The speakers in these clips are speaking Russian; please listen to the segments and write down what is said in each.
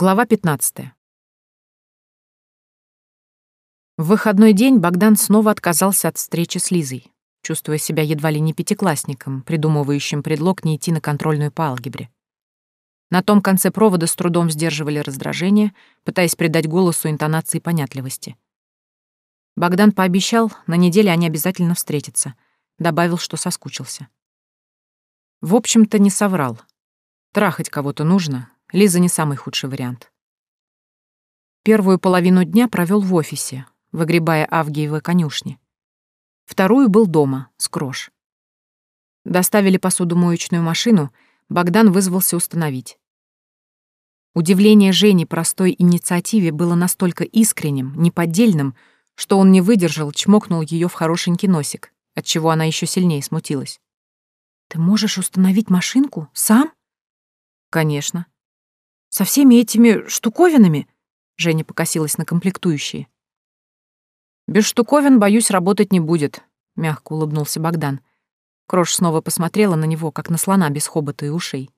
Глава 15. В выходной день Богдан снова отказался от встречи с Лизой, чувствуя себя едва ли не пятиклассником, придумывающим предлог не идти на контрольную по алгебре. На том конце провода с трудом сдерживали раздражение, пытаясь придать голосу интонации понятливости. Богдан пообещал, на неделе они обязательно встретятся, добавил, что соскучился. В общем-то, не соврал. Трахать кого-то нужно, Лиза не самый худший вариант. Первую половину дня провел в офисе, выгребая Авгиевы конюшни. Вторую был дома, с крош. Доставили посудомоечную машину, Богдан вызвался установить. Удивление Жени простой инициативе было настолько искренним, неподдельным, что он не выдержал, чмокнул ее в хорошенький носик, отчего она еще сильнее смутилась. «Ты можешь установить машинку? Сам?» «Конечно», со всеми этими штуковинами?» Женя покосилась на комплектующие. «Без штуковин, боюсь, работать не будет», — мягко улыбнулся Богдан. Крош снова посмотрела на него, как на слона без хобота и ушей.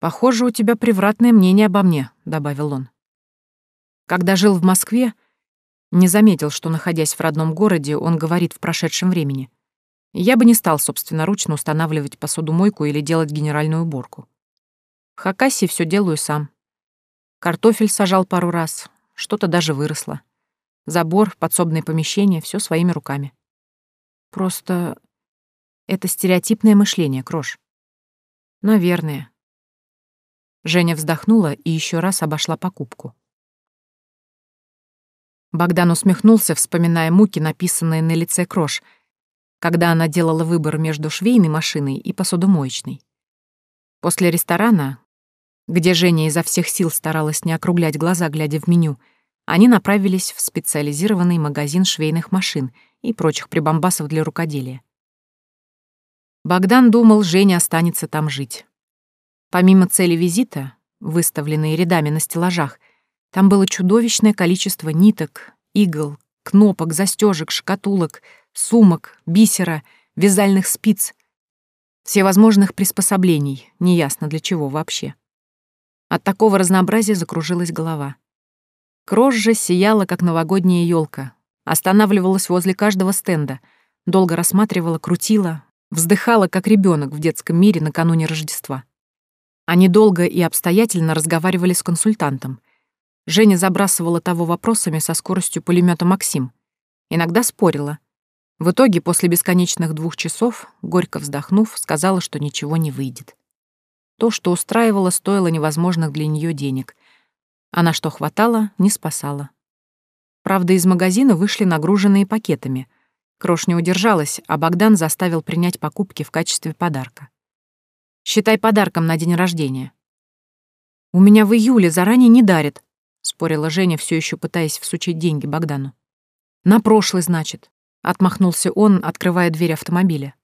«Похоже, у тебя превратное мнение обо мне», — добавил он. Когда жил в Москве, не заметил, что, находясь в родном городе, он говорит в прошедшем времени. Я бы не стал собственноручно устанавливать посудомойку или делать генеральную уборку. В Хакасии все делаю сам. Картофель сажал пару раз, что-то даже выросло. Забор, подсобное помещение — все своими руками. Просто это стереотипное мышление, Крош. Наверное. Женя вздохнула и еще раз обошла покупку. Богдан усмехнулся, вспоминая муки, написанные на лице Крош, когда она делала выбор между швейной машиной и посудомоечной. После ресторана, где Женя изо всех сил старалась не округлять глаза, глядя в меню, они направились в специализированный магазин швейных машин и прочих прибамбасов для рукоделия. Богдан думал, Женя останется там жить. Помимо цели визита, выставленные рядами на стеллажах, там было чудовищное количество ниток, игл, кнопок, застежек, шкатулок, сумок, бисера, вязальных спиц, всевозможных приспособлений, неясно для чего вообще. От такого разнообразия закружилась голова. Крош же сияла, как новогодняя елка, останавливалась возле каждого стенда, долго рассматривала, крутила, вздыхала, как ребенок в детском мире накануне Рождества. Они долго и обстоятельно разговаривали с консультантом. Женя забрасывала того вопросами со скоростью пулемета «Максим». Иногда спорила. В итоге, после бесконечных двух часов, горько вздохнув, сказала, что ничего не выйдет. То, что устраивало, стоило невозможных для нее денег. А на что хватало, не спасало. Правда, из магазина вышли нагруженные пакетами. Крош не удержалась, а Богдан заставил принять покупки в качестве подарка. «Считай подарком на день рождения». «У меня в июле заранее не дарят», — спорила Женя, все еще пытаясь всучить деньги Богдану. «На прошлый, значит», — отмахнулся он, открывая дверь автомобиля.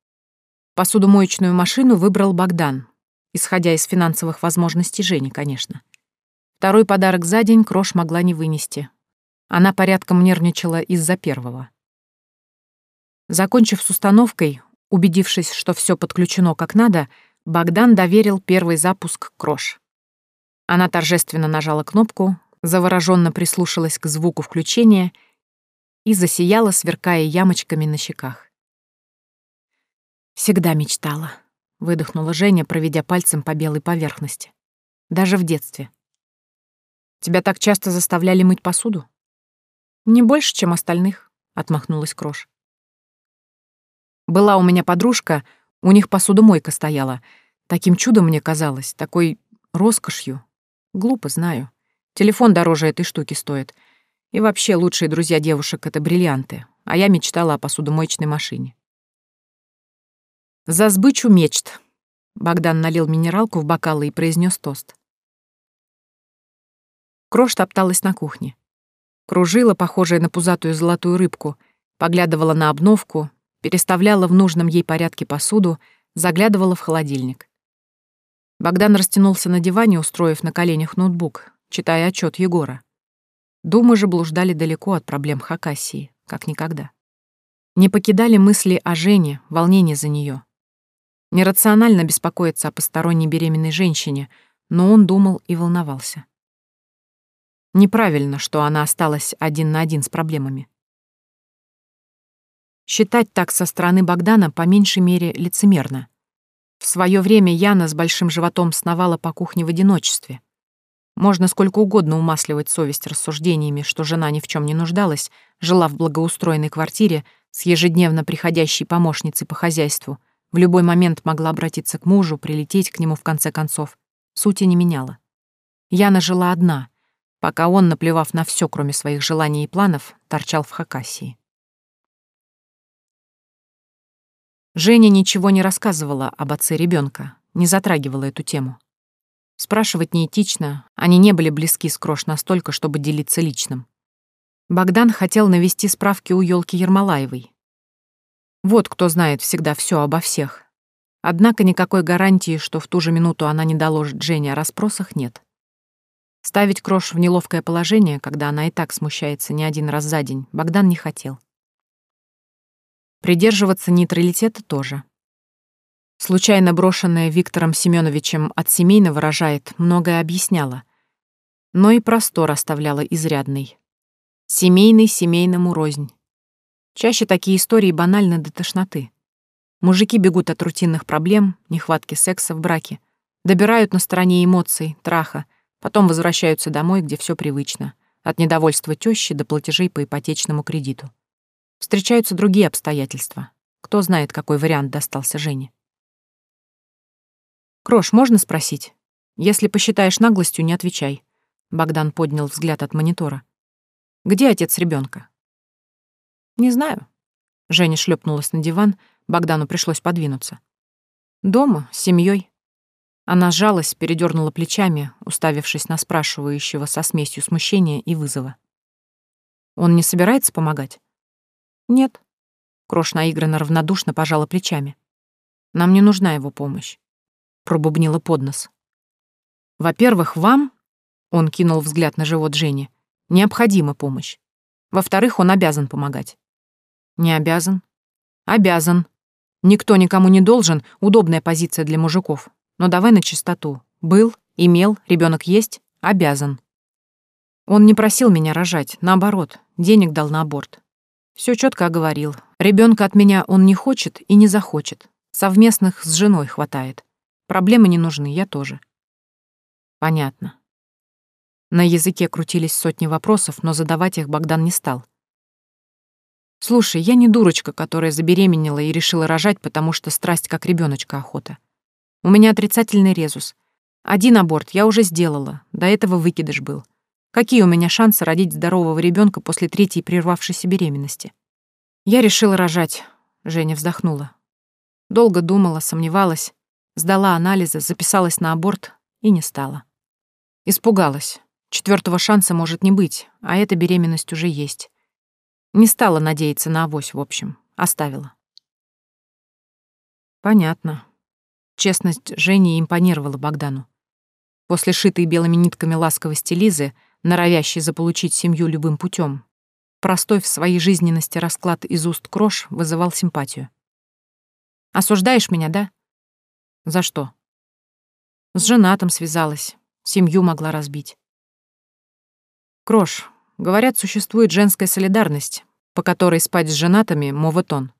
Посудомоечную машину выбрал Богдан, исходя из финансовых возможностей Жени, конечно. Второй подарок за день Крош могла не вынести. Она порядком нервничала из-за первого. Закончив с установкой, убедившись, что все подключено как надо, Богдан доверил первый запуск Крош. Она торжественно нажала кнопку, завороженно прислушалась к звуку включения и засияла, сверкая ямочками на щеках. Всегда мечтала выдохнула Женя, проведя пальцем по белой поверхности. Даже в детстве. Тебя так часто заставляли мыть посуду? Не больше, чем остальных, отмахнулась Крош. Была у меня подружка, у них посудомойка стояла. Таким чудом мне казалось, такой роскошью. Глупо, знаю. Телефон дороже этой штуки стоит. И вообще лучшие друзья девушек — это бриллианты. А я мечтала о посудомоечной машине. «За сбычу мечт!» Богдан налил минералку в бокалы и произнес тост. Крош топталась на кухне. Кружила, похожая на пузатую золотую рыбку, поглядывала на обновку, переставляла в нужном ей порядке посуду, заглядывала в холодильник. Богдан растянулся на диване, устроив на коленях ноутбук, читая отчет Егора. Думы же блуждали далеко от проблем Хакасии, как никогда. Не покидали мысли о Жене, волнение за нее. Нерационально беспокоиться о посторонней беременной женщине, но он думал и волновался. Неправильно, что она осталась один на один с проблемами. Считать так со стороны Богдана по меньшей мере лицемерно. В свое время Яна с большим животом сновала по кухне в одиночестве. Можно сколько угодно умасливать совесть рассуждениями, что жена ни в чем не нуждалась, жила в благоустроенной квартире с ежедневно приходящей помощницей по хозяйству, в любой момент могла обратиться к мужу, прилететь к нему в конце концов. Сути не меняла. Яна жила одна, пока он, наплевав на все, кроме своих желаний и планов, торчал в Хакасии. Женя ничего не рассказывала об отце ребенка, не затрагивала эту тему. Спрашивать неэтично, они не были близки с Крош настолько, чтобы делиться личным. Богдан хотел навести справки у елки Ермолаевой. Вот кто знает всегда все обо всех. Однако никакой гарантии, что в ту же минуту она не доложит Жене о расспросах, нет. Ставить Крош в неловкое положение, когда она и так смущается не один раз за день, Богдан не хотел. Придерживаться нейтралитета тоже. Случайно брошенная Виктором Семеновичем от семейно выражает, многое объясняло. Но и простор оставляла изрядный. Семейный семейному рознь. Чаще такие истории банальны до тошноты. Мужики бегут от рутинных проблем, нехватки секса в браке, добирают на стороне эмоций, траха, потом возвращаются домой, где все привычно, от недовольства тещи до платежей по ипотечному кредиту. Встречаются другие обстоятельства. Кто знает, какой вариант достался Жене. «Крош, можно спросить? Если посчитаешь наглостью, не отвечай». Богдан поднял взгляд от монитора. «Где отец ребенка? «Не знаю». Женя шлепнулась на диван, Богдану пришлось подвинуться. «Дома, с семьей. Она сжалась, передернула плечами, уставившись на спрашивающего со смесью смущения и вызова. «Он не собирается помогать?» «Нет». Крош наигранно равнодушно пожала плечами. «Нам не нужна его помощь», — пробубнила под нос. «Во-первых, вам...» — он кинул взгляд на живот Жени. «Необходима помощь. Во-вторых, он обязан помогать». «Не обязан?» «Обязан. Никто никому не должен, удобная позиция для мужиков. Но давай на чистоту. Был, имел, ребенок есть, обязан». Он не просил меня рожать, наоборот, денег дал на аборт. Все четко оговорил. Ребенка от меня он не хочет и не захочет. Совместных с женой хватает. Проблемы не нужны, я тоже. Понятно. На языке крутились сотни вопросов, но задавать их Богдан не стал. Слушай, я не дурочка, которая забеременела и решила рожать, потому что страсть как ребеночка охота. У меня отрицательный резус. Один аборт я уже сделала, до этого выкидыш был. Какие у меня шансы родить здорового ребенка после третьей прервавшейся беременности? Я решила рожать, Женя вздохнула. Долго думала, сомневалась, сдала анализы, записалась на аборт и не стала. Испугалась. Четвертого шанса может не быть, а эта беременность уже есть. Не стала надеяться на авось, в общем. Оставила. Понятно. Честность Жени импонировала Богдану. После шитой белыми нитками ласковости Лизы норовящий заполучить семью любым путем. Простой в своей жизненности расклад из уст Крош вызывал симпатию. «Осуждаешь меня, да?» «За что?» «С женатым связалась, семью могла разбить». «Крош, говорят, существует женская солидарность, по которой спать с женатыми — моветон.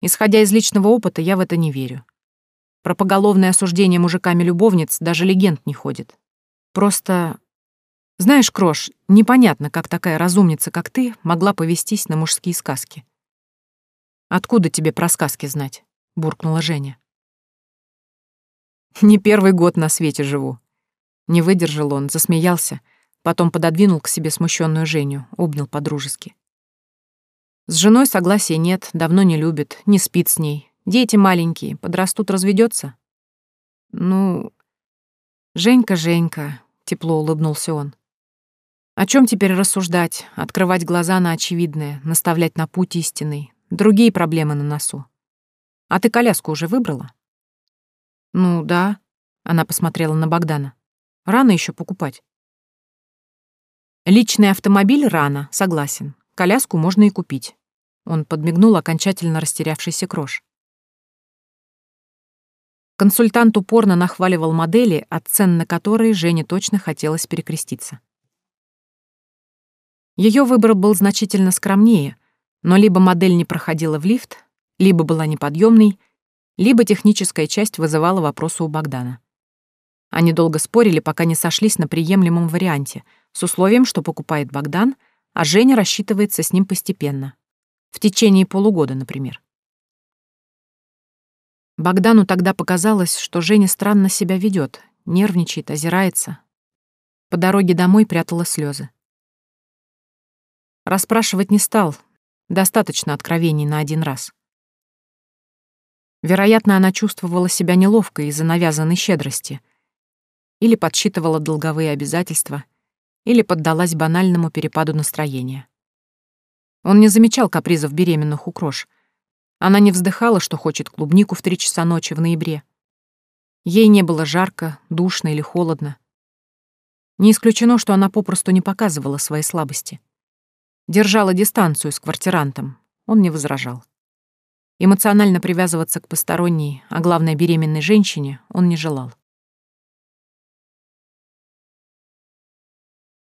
Исходя из личного опыта, я в это не верю. Про поголовное осуждение мужиками любовниц даже легенд не ходит. Просто знаешь, Крош, непонятно, как такая разумница, как ты, могла повестись на мужские сказки. Откуда тебе про сказки знать? буркнула Женя. Не первый год на свете живу. Не выдержал он, засмеялся, потом пододвинул к себе смущенную Женю, обнял по-дружески. С женой согласия нет, давно не любит, не спит с ней. Дети маленькие, подрастут, разведется. Ну, Женька, Женька, тепло улыбнулся он. О чем теперь рассуждать, открывать глаза на очевидное, наставлять на путь истинный, другие проблемы на носу. А ты коляску уже выбрала? Ну да, она посмотрела на Богдана. Рано еще покупать. Личный автомобиль рано, согласен. Коляску можно и купить. Он подмигнул окончательно растерявшийся крош. Консультант упорно нахваливал модели, от цен на которые Жене точно хотелось перекреститься. Ее выбор был значительно скромнее, но либо модель не проходила в лифт, либо была неподъемной, либо техническая часть вызывала вопросы у Богдана. Они долго спорили, пока не сошлись на приемлемом варианте, с условием, что покупает Богдан, а Женя рассчитывается с ним постепенно. В течение полугода, например. Богдану тогда показалось, что Женя странно себя ведет, нервничает, озирается. По дороге домой прятала слезы. Расспрашивать не стал, достаточно откровений на один раз. Вероятно, она чувствовала себя неловко из-за навязанной щедрости. Или подсчитывала долговые обязательства, или поддалась банальному перепаду настроения. Он не замечал капризов беременных у. Она не вздыхала, что хочет клубнику в три часа ночи в ноябре. Ей не было жарко, душно или холодно. Не исключено, что она попросту не показывала своей слабости. Держала дистанцию с квартирантом, он не возражал. Эмоционально привязываться к посторонней, а главное беременной женщине, он не желал.